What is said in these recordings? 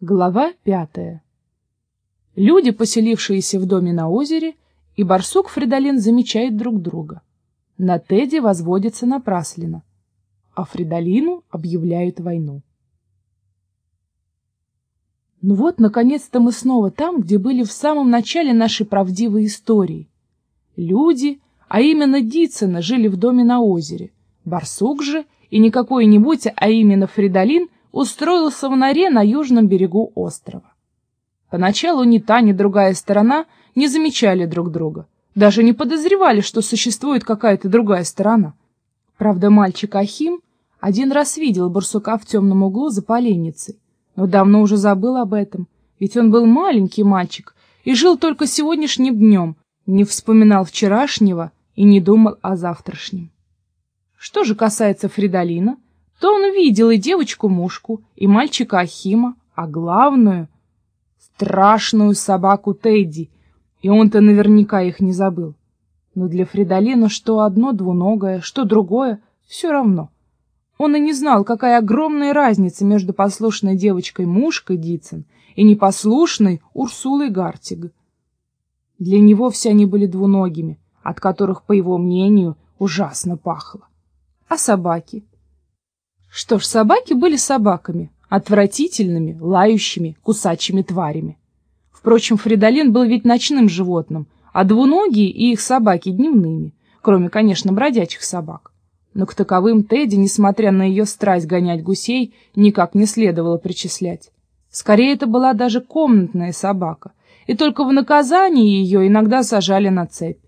Глава пятая. Люди, поселившиеся в доме на озере, и барсук Фридолин замечают друг друга. На Теди возводится напраслина, а Фридолину объявляют войну. Ну вот, наконец-то мы снова там, где были в самом начале нашей правдивой истории. Люди, а именно Дицына, жили в доме на озере. Барсук же, и не какой-нибудь, а именно Фридолин – устроился в норе на южном берегу острова. Поначалу ни та, ни другая сторона не замечали друг друга, даже не подозревали, что существует какая-то другая сторона. Правда, мальчик Ахим один раз видел барсука в темном углу за поленницей, но давно уже забыл об этом, ведь он был маленький мальчик и жил только сегодняшним днем, не вспоминал вчерашнего и не думал о завтрашнем. Что же касается Фридолина, то он видел и девочку-мушку, и мальчика Ахима, а главную — страшную собаку Тедди, и он-то наверняка их не забыл. Но для Фридолина что одно двуногое, что другое — все равно. Он и не знал, какая огромная разница между послушной девочкой-мушкой Дицин и непослушной Урсулой Гартиг. Для него все они были двуногими, от которых, по его мнению, ужасно пахло. А собаки? Что ж, собаки были собаками, отвратительными, лающими, кусачими тварями. Впрочем, Фридолин был ведь ночным животным, а двуногие и их собаки дневными, кроме, конечно, бродячих собак. Но к таковым Тедди, несмотря на ее страсть гонять гусей, никак не следовало причислять. Скорее, это была даже комнатная собака, и только в наказании ее иногда сажали на цепь.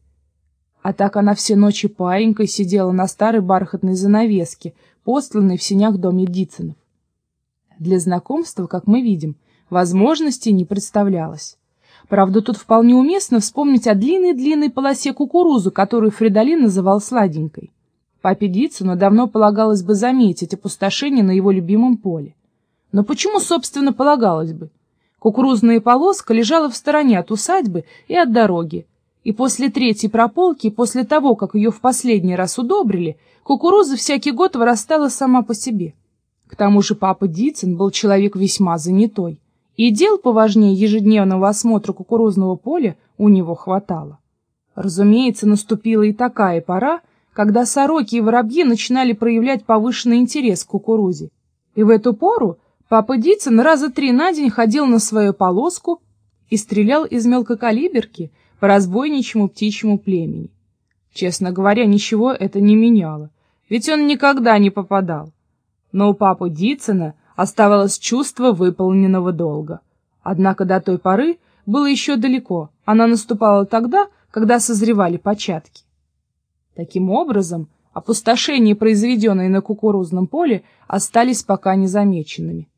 А так она все ночи паинькой сидела на старой бархатной занавеске, посланной в сенях доме Дицинов. Для знакомства, как мы видим, возможностей не представлялось. Правда, тут вполне уместно вспомнить о длинной-длинной полосе кукурузы, которую Фридолин называл сладенькой. Папе Дицину давно полагалось бы заметить опустошение на его любимом поле. Но почему, собственно, полагалось бы? Кукурузная полоска лежала в стороне от усадьбы и от дороги, и после третьей прополки, после того, как ее в последний раз удобрили, кукуруза всякий год вырастала сама по себе. К тому же папа Дицин был человек весьма занятой, и дел поважнее ежедневного осмотра кукурузного поля у него хватало. Разумеется, наступила и такая пора, когда сороки и воробьи начинали проявлять повышенный интерес к кукурузе. И в эту пору папа Дицин раза три на день ходил на свою полоску и стрелял из мелкокалиберки, по разбойничьему птичьему племени. Честно говоря, ничего это не меняло, ведь он никогда не попадал. Но у папы Дицына оставалось чувство выполненного долга. Однако до той поры было еще далеко, она наступала тогда, когда созревали початки. Таким образом, опустошения, произведенные на кукурузном поле, остались пока незамеченными.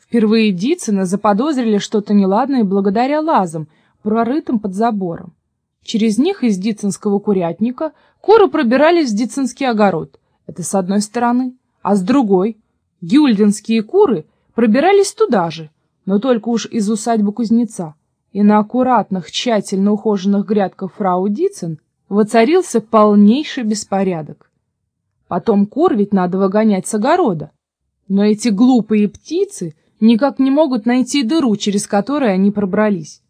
Впервые Дицына заподозрили что-то неладное благодаря лазам, прорытым под забором. Через них из Дицинского курятника куры пробирались в Дицинский огород. Это с одной стороны. А с другой гюльденские куры пробирались туда же, но только уж из усадьбы кузнеца. И на аккуратных, тщательно ухоженных грядках фрау Дицин воцарился полнейший беспорядок. Потом кур ведь надо выгонять с огорода. Но эти глупые птицы никак не могут найти дыру, через которую они пробрались.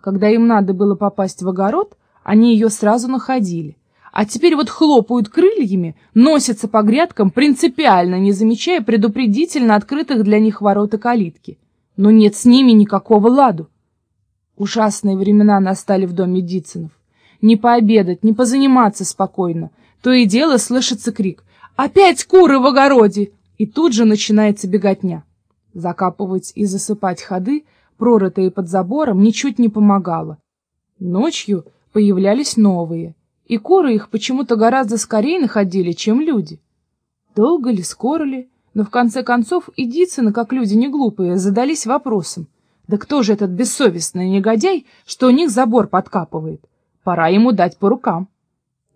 Когда им надо было попасть в огород, они ее сразу находили. А теперь вот хлопают крыльями, носятся по грядкам, принципиально не замечая предупредительно открытых для них ворот и калитки. Но нет с ними никакого ладу. Ужасные времена настали в доме Дицинов. Не пообедать, не позаниматься спокойно. То и дело слышится крик «Опять куры в огороде!» И тут же начинается беготня. Закапывать и засыпать ходы — прорытые под забором, ничуть не помогало. Ночью появлялись новые, и куры их почему-то гораздо скорее находили, чем люди. Долго ли, скоро ли, но в конце концов и Дицыны, как люди не глупые, задались вопросом, да кто же этот бессовестный негодяй, что у них забор подкапывает? Пора ему дать по рукам.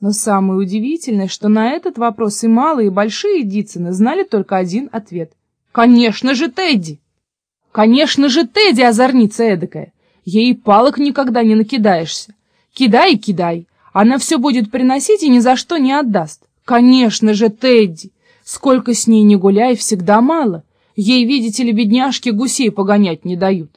Но самое удивительное, что на этот вопрос и малые, и большие Дицыны знали только один ответ. «Конечно же, Тедди!» Конечно же, Тедди озорница эдакая. Ей палок никогда не накидаешься. Кидай и кидай. Она все будет приносить и ни за что не отдаст. Конечно же, Тедди. Сколько с ней не гуляй, всегда мало. Ей, видите ли, бедняжки гусей погонять не дают.